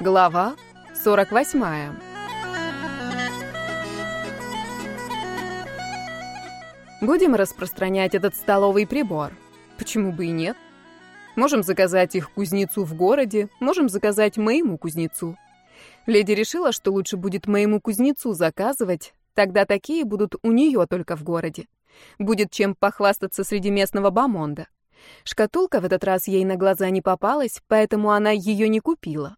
Глава 48. Будем распространять этот столовый прибор. Почему бы и нет? Можем заказать их кузнецу в городе, можем заказать моему кузнецу. Леди решила, что лучше будет моему кузнецу заказывать, тогда такие будут у нее только в городе. Будет чем похвастаться среди местного бамонда. Шкатулка в этот раз ей на глаза не попалась, поэтому она ее не купила.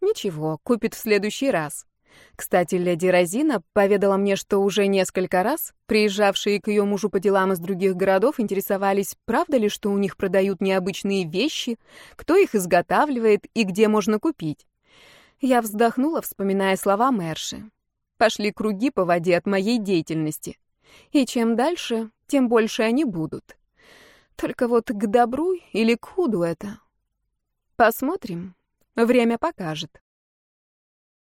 Ничего, купит в следующий раз. Кстати, леди Розина поведала мне, что уже несколько раз приезжавшие к ее мужу по делам из других городов интересовались, правда ли, что у них продают необычные вещи, кто их изготавливает и где можно купить. Я вздохнула, вспоминая слова Мэрши. Пошли круги по воде от моей деятельности. И чем дальше, тем больше они будут. Только вот к добру или к худу это? Посмотрим. Время покажет.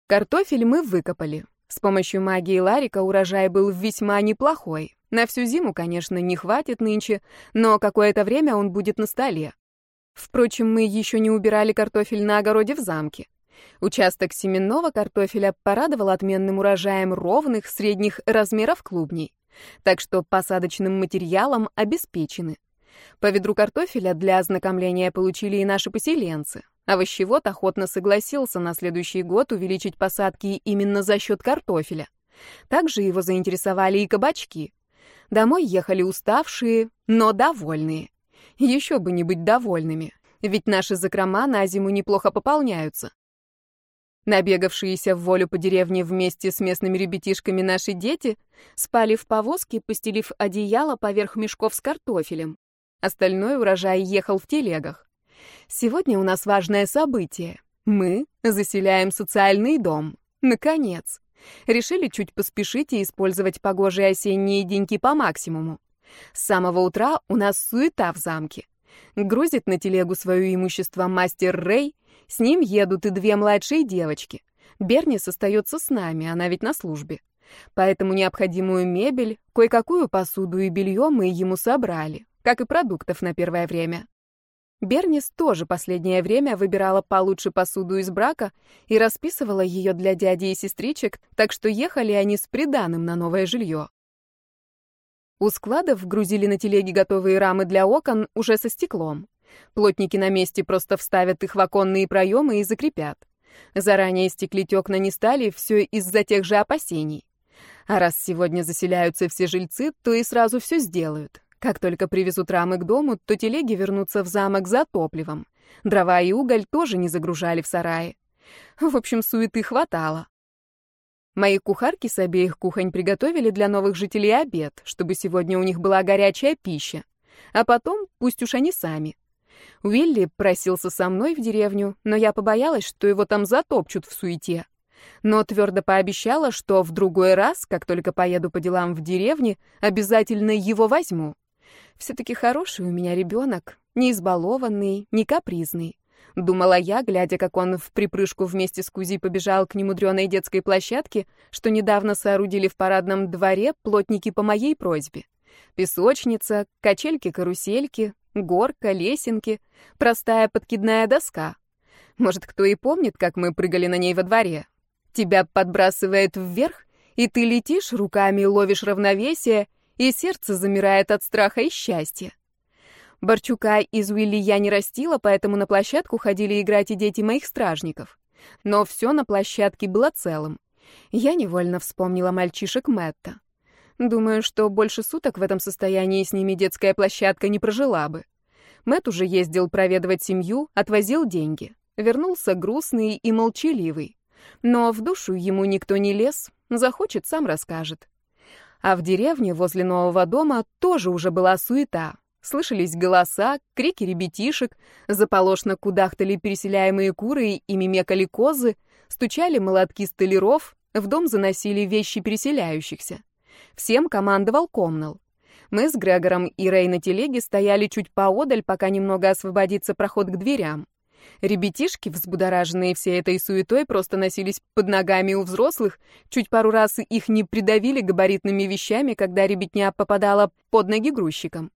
Картофель мы выкопали. С помощью магии Ларика урожай был весьма неплохой. На всю зиму, конечно, не хватит нынче, но какое-то время он будет на столе. Впрочем, мы еще не убирали картофель на огороде в замке. Участок семенного картофеля порадовал отменным урожаем ровных, средних размеров клубней. Так что посадочным материалом обеспечены. По ведру картофеля для ознакомления получили и наши поселенцы. Овощевод охотно согласился на следующий год увеличить посадки именно за счет картофеля. Также его заинтересовали и кабачки. Домой ехали уставшие, но довольные. Еще бы не быть довольными, ведь наши закрома на зиму неплохо пополняются. Набегавшиеся в волю по деревне вместе с местными ребятишками наши дети спали в повозке, постелив одеяло поверх мешков с картофелем. Остальной урожай ехал в телегах. Сегодня у нас важное событие. Мы заселяем социальный дом. Наконец. Решили чуть поспешить и использовать погожие осенние деньки по максимуму. С самого утра у нас суета в замке. Грузит на телегу свое имущество мастер Рэй, с ним едут и две младшие девочки. Бернис остается с нами, она ведь на службе. Поэтому необходимую мебель, кое-какую посуду и белье мы ему собрали, как и продуктов на первое время. Бернис тоже последнее время выбирала получше посуду из брака и расписывала ее для дяди и сестричек, так что ехали они с приданым на новое жилье. У складов грузили на телеги готовые рамы для окон уже со стеклом. Плотники на месте просто вставят их в оконные проемы и закрепят. Заранее стеклить окна не стали, все из-за тех же опасений. А раз сегодня заселяются все жильцы, то и сразу все сделают. Как только привезут рамы к дому, то телеги вернутся в замок за топливом. Дрова и уголь тоже не загружали в сарае. В общем, суеты хватало. Мои кухарки с обеих кухонь приготовили для новых жителей обед, чтобы сегодня у них была горячая пища. А потом пусть уж они сами. Уилли просился со мной в деревню, но я побоялась, что его там затопчут в суете. Но твердо пообещала, что в другой раз, как только поеду по делам в деревне, обязательно его возьму. Все-таки хороший у меня ребенок, не избалованный, не капризный. Думала я, глядя, как он в припрыжку вместе с Кузи побежал к немудреной детской площадке, что недавно соорудили в парадном дворе плотники по моей просьбе. Песочница, качельки-карусельки, горка, лесенки, простая подкидная доска. Может, кто и помнит, как мы прыгали на ней во дворе? Тебя подбрасывает вверх, и ты летишь, руками ловишь равновесие и сердце замирает от страха и счастья. Борчука из Уилли я не растила, поэтому на площадку ходили играть и дети моих стражников. Но все на площадке было целым. Я невольно вспомнила мальчишек Мэтта. Думаю, что больше суток в этом состоянии с ними детская площадка не прожила бы. Мэтт уже ездил проведывать семью, отвозил деньги. Вернулся грустный и молчаливый. Но в душу ему никто не лез, захочет, сам расскажет. А в деревне возле нового дома тоже уже была суета. Слышались голоса, крики ребятишек, заполошно кудахтали переселяемые куры и мимекали козы, стучали молотки столяров, в дом заносили вещи переселяющихся. Всем командовал Комнал. Мы с Грегором и Рей на телеге стояли чуть поодаль, пока немного освободится проход к дверям. Ребятишки, взбудораженные всей этой суетой, просто носились под ногами у взрослых, чуть пару раз их не придавили габаритными вещами, когда ребятня попадала под ноги грузчикам.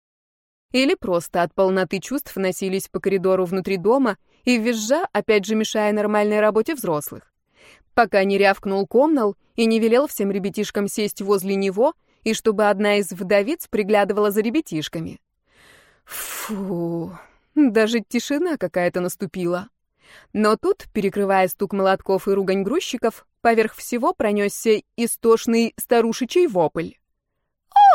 Или просто от полноты чувств носились по коридору внутри дома и визжа, опять же мешая нормальной работе взрослых. Пока не рявкнул комнал и не велел всем ребятишкам сесть возле него, и чтобы одна из вдовиц приглядывала за ребятишками. Фу, даже тишина какая-то наступила. Но тут, перекрывая стук молотков и ругань грузчиков, поверх всего пронесся истошный старушечий вопль.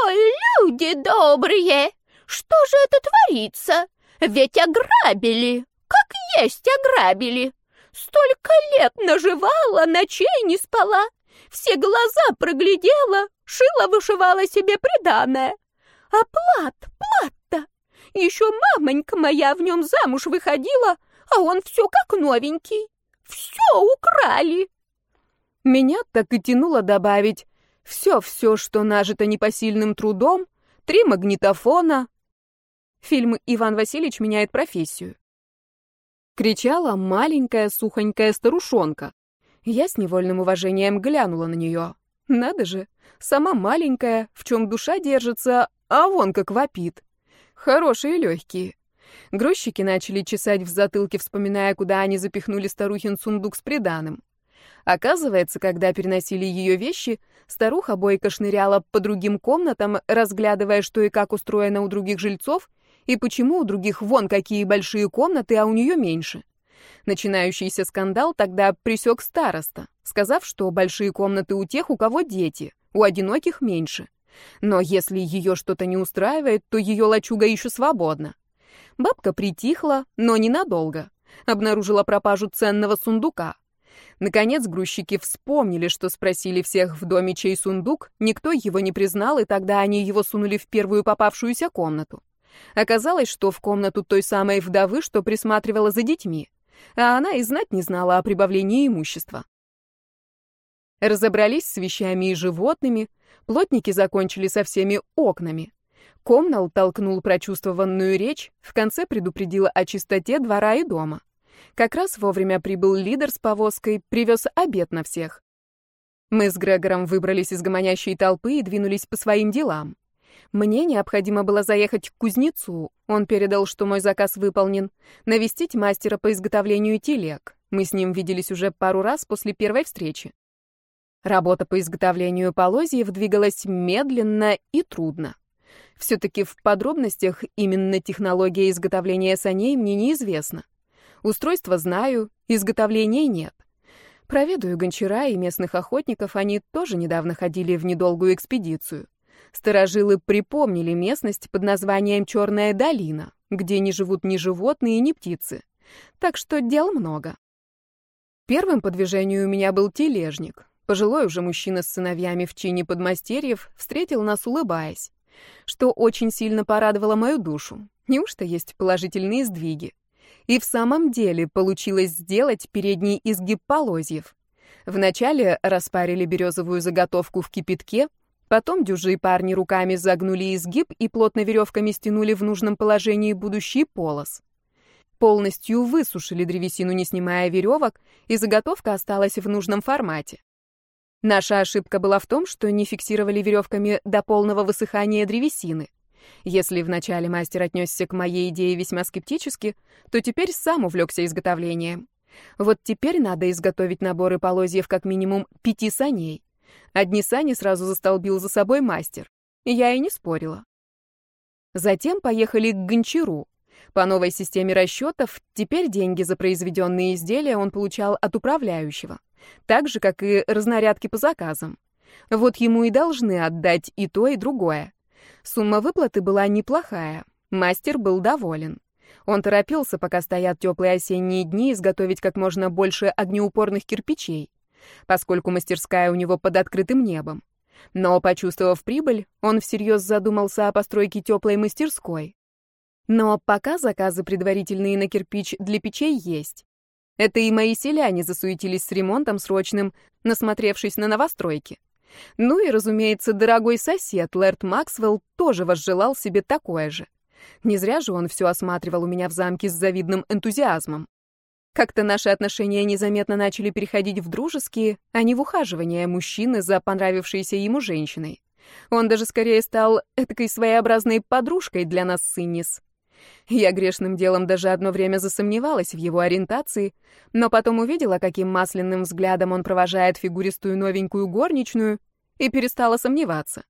«Ой, люди добрые! Что же это творится? Ведь ограбили! Как есть ограбили! Столько лет наживала, ночей не спала, все глаза проглядела, шила вышивала себе приданое. А плат, плат-то! Еще мамонька моя в нем замуж выходила, а он все как новенький. Все украли. Меня так и тянуло добавить все-все, что нажито непосильным трудом, три магнитофона. Фильм «Иван Васильевич меняет профессию». Кричала маленькая сухонькая старушонка. Я с невольным уважением глянула на нее. Надо же, сама маленькая, в чем душа держится, а вон как вопит. Хорошие легкие. Грузчики начали чесать в затылке, вспоминая, куда они запихнули старухин сундук с приданым. Оказывается, когда переносили ее вещи, старуха бойко шныряла по другим комнатам, разглядывая, что и как устроено у других жильцов, и почему у других вон какие большие комнаты, а у нее меньше. Начинающийся скандал тогда присек староста, сказав, что большие комнаты у тех, у кого дети, у одиноких меньше. Но если ее что-то не устраивает, то ее лачуга еще свободна. Бабка притихла, но ненадолго. Обнаружила пропажу ценного сундука. Наконец грузчики вспомнили, что спросили всех в доме, чей сундук, никто его не признал, и тогда они его сунули в первую попавшуюся комнату. Оказалось, что в комнату той самой вдовы, что присматривала за детьми, а она и знать не знала о прибавлении имущества. Разобрались с вещами и животными, плотники закончили со всеми окнами. Комнал толкнул прочувствованную речь, в конце предупредила о чистоте двора и дома. Как раз вовремя прибыл лидер с повозкой, привез обед на всех. Мы с Грегором выбрались из гомонящей толпы и двинулись по своим делам. Мне необходимо было заехать к кузнецу. Он передал, что мой заказ выполнен. Навестить мастера по изготовлению телег. Мы с ним виделись уже пару раз после первой встречи. Работа по изготовлению полозьев двигалась медленно и трудно. Все-таки в подробностях именно технология изготовления саней мне неизвестна. Устройство знаю, изготовления нет. Проведаю гончара и местных охотников, они тоже недавно ходили в недолгую экспедицию. Старожилы припомнили местность под названием Черная долина, где не живут ни животные, ни птицы. Так что дел много. Первым по движению у меня был тележник. Пожилой уже мужчина с сыновьями в чине подмастерьев встретил нас, улыбаясь что очень сильно порадовало мою душу. Неужто есть положительные сдвиги? И в самом деле получилось сделать передний изгиб полозьев. Вначале распарили березовую заготовку в кипятке, потом дюжи парни руками загнули изгиб и плотно веревками стянули в нужном положении будущий полос. Полностью высушили древесину, не снимая веревок, и заготовка осталась в нужном формате. Наша ошибка была в том, что не фиксировали веревками до полного высыхания древесины. Если вначале мастер отнесся к моей идее весьма скептически, то теперь сам увлекся изготовлением. Вот теперь надо изготовить наборы полозьев как минимум пяти саней. Одни сани сразу застолбил за собой мастер. Я и не спорила. Затем поехали к гончару. По новой системе расчетов, теперь деньги за произведенные изделия он получал от управляющего так же, как и разнарядки по заказам. Вот ему и должны отдать и то, и другое. Сумма выплаты была неплохая, мастер был доволен. Он торопился, пока стоят теплые осенние дни, изготовить как можно больше огнеупорных кирпичей, поскольку мастерская у него под открытым небом. Но, почувствовав прибыль, он всерьез задумался о постройке теплой мастерской. Но пока заказы предварительные на кирпич для печей есть. Это и мои селяне засуетились с ремонтом срочным, насмотревшись на новостройки. Ну и, разумеется, дорогой сосед, Лэрд Максвелл, тоже возжелал себе такое же. Не зря же он все осматривал у меня в замке с завидным энтузиазмом. Как-то наши отношения незаметно начали переходить в дружеские, а не в ухаживание мужчины за понравившейся ему женщиной. Он даже скорее стал этакой своеобразной подружкой для нас с Иннис. Я грешным делом даже одно время засомневалась в его ориентации, но потом увидела, каким масляным взглядом он провожает фигуристую новенькую горничную, и перестала сомневаться.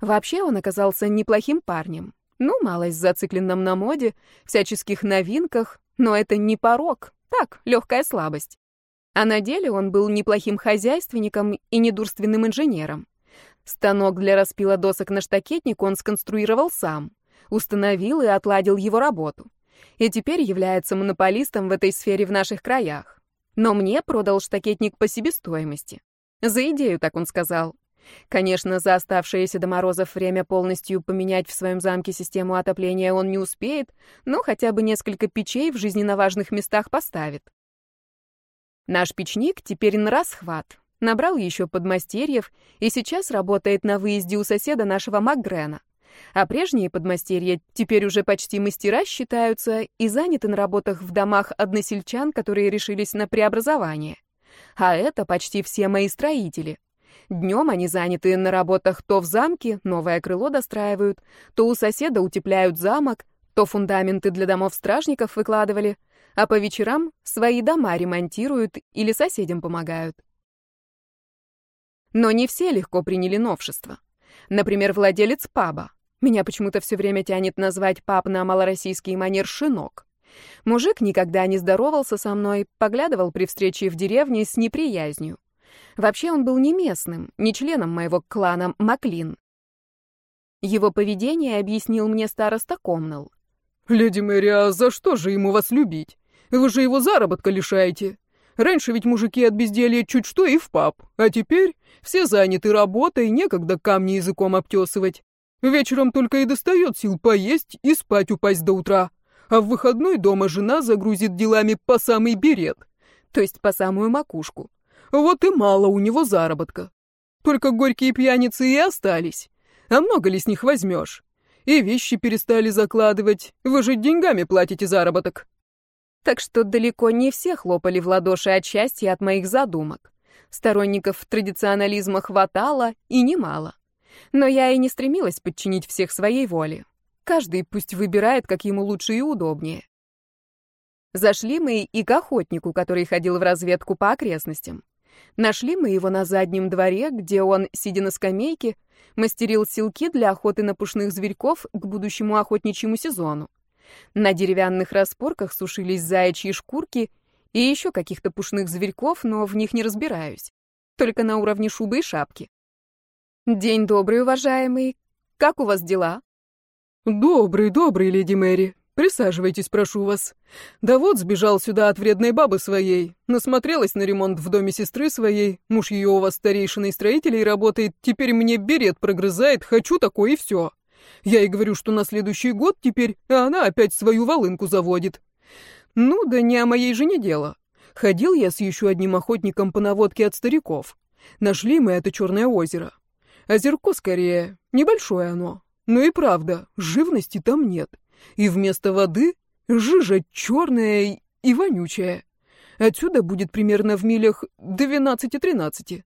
Вообще он оказался неплохим парнем. Ну, малость зацикленном на моде, всяческих новинках, но это не порог, так, легкая слабость. А на деле он был неплохим хозяйственником и недурственным инженером. Станок для распила досок на штакетник он сконструировал сам, установил и отладил его работу. И теперь является монополистом в этой сфере в наших краях. Но мне продал штакетник по себестоимости. За идею, так он сказал. Конечно, за оставшееся до морозов время полностью поменять в своем замке систему отопления он не успеет, но хотя бы несколько печей в жизненно важных местах поставит. Наш печник теперь на расхват, Набрал еще подмастерьев и сейчас работает на выезде у соседа нашего Макгрена. А прежние подмастерья теперь уже почти мастера считаются и заняты на работах в домах односельчан, которые решились на преобразование. А это почти все мои строители. Днем они заняты на работах то в замке, новое крыло достраивают, то у соседа утепляют замок, то фундаменты для домов стражников выкладывали, а по вечерам свои дома ремонтируют или соседям помогают. Но не все легко приняли новшество. Например, владелец паба. Меня почему-то все время тянет назвать паб на малороссийский манер «шинок». Мужик никогда не здоровался со мной, поглядывал при встрече в деревне с неприязнью. Вообще он был не местным, не членом моего клана Маклин. Его поведение объяснил мне староста Комнал. «Леди Мэри, а за что же ему вас любить? Вы же его заработка лишаете. Раньше ведь мужики от безделья чуть что и в паб, а теперь все заняты работой, некогда камни языком обтесывать. Вечером только и достает сил поесть и спать упасть до утра. А в выходной дома жена загрузит делами по самый берет, то есть по самую макушку. Вот и мало у него заработка. Только горькие пьяницы и остались. А много ли с них возьмешь? И вещи перестали закладывать. Вы же деньгами платите заработок. Так что далеко не все хлопали в ладоши от счастья от моих задумок. Сторонников традиционализма хватало и немало. Но я и не стремилась подчинить всех своей воле. Каждый пусть выбирает, как ему лучше и удобнее. Зашли мы и к охотнику, который ходил в разведку по окрестностям. Нашли мы его на заднем дворе, где он, сидя на скамейке, мастерил силки для охоты на пушных зверьков к будущему охотничьему сезону. На деревянных распорках сушились заячьи шкурки и еще каких-то пушных зверьков, но в них не разбираюсь. Только на уровне шубы и шапки. День добрый, уважаемый. Как у вас дела? Добрый, добрый, леди Мэри. Присаживайтесь, прошу вас. Да вот сбежал сюда от вредной бабы своей. Насмотрелась на ремонт в доме сестры своей. Муж ее у вас старейшиной строителей работает. Теперь мне берет прогрызает. Хочу такое и все. Я ей говорю, что на следующий год теперь, а она опять свою волынку заводит. Ну, да не о моей жене дело. Ходил я с еще одним охотником по наводке от стариков. Нашли мы это черное озеро. Озерко скорее, небольшое оно. Но и правда, живности там нет. И вместо воды жижа черная и вонючая. Отсюда будет примерно в милях 12-13.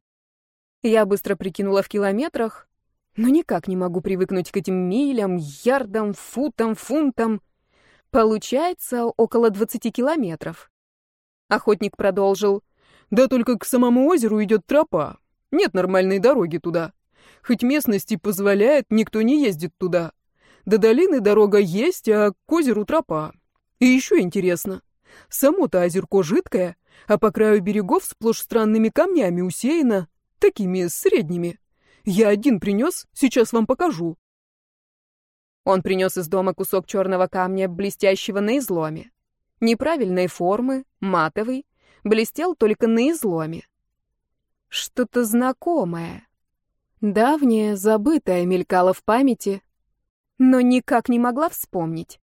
Я быстро прикинула в километрах, но никак не могу привыкнуть к этим милям, ярдам, футам, фунтам. Получается около 20 километров. Охотник продолжил. Да только к самому озеру идет тропа. Нет нормальной дороги туда. Хоть местности позволяет, никто не ездит туда. До долины дорога есть, а к озеру тропа. И еще интересно. Само-то озерко жидкое, а по краю берегов сплошь странными камнями усеяно, такими средними. Я один принес, сейчас вам покажу». Он принес из дома кусок черного камня, блестящего на изломе. Неправильной формы, матовый, блестел только на изломе. Что-то знакомое. Давнее, забытое мелькало в памяти, но никак не могла вспомнить.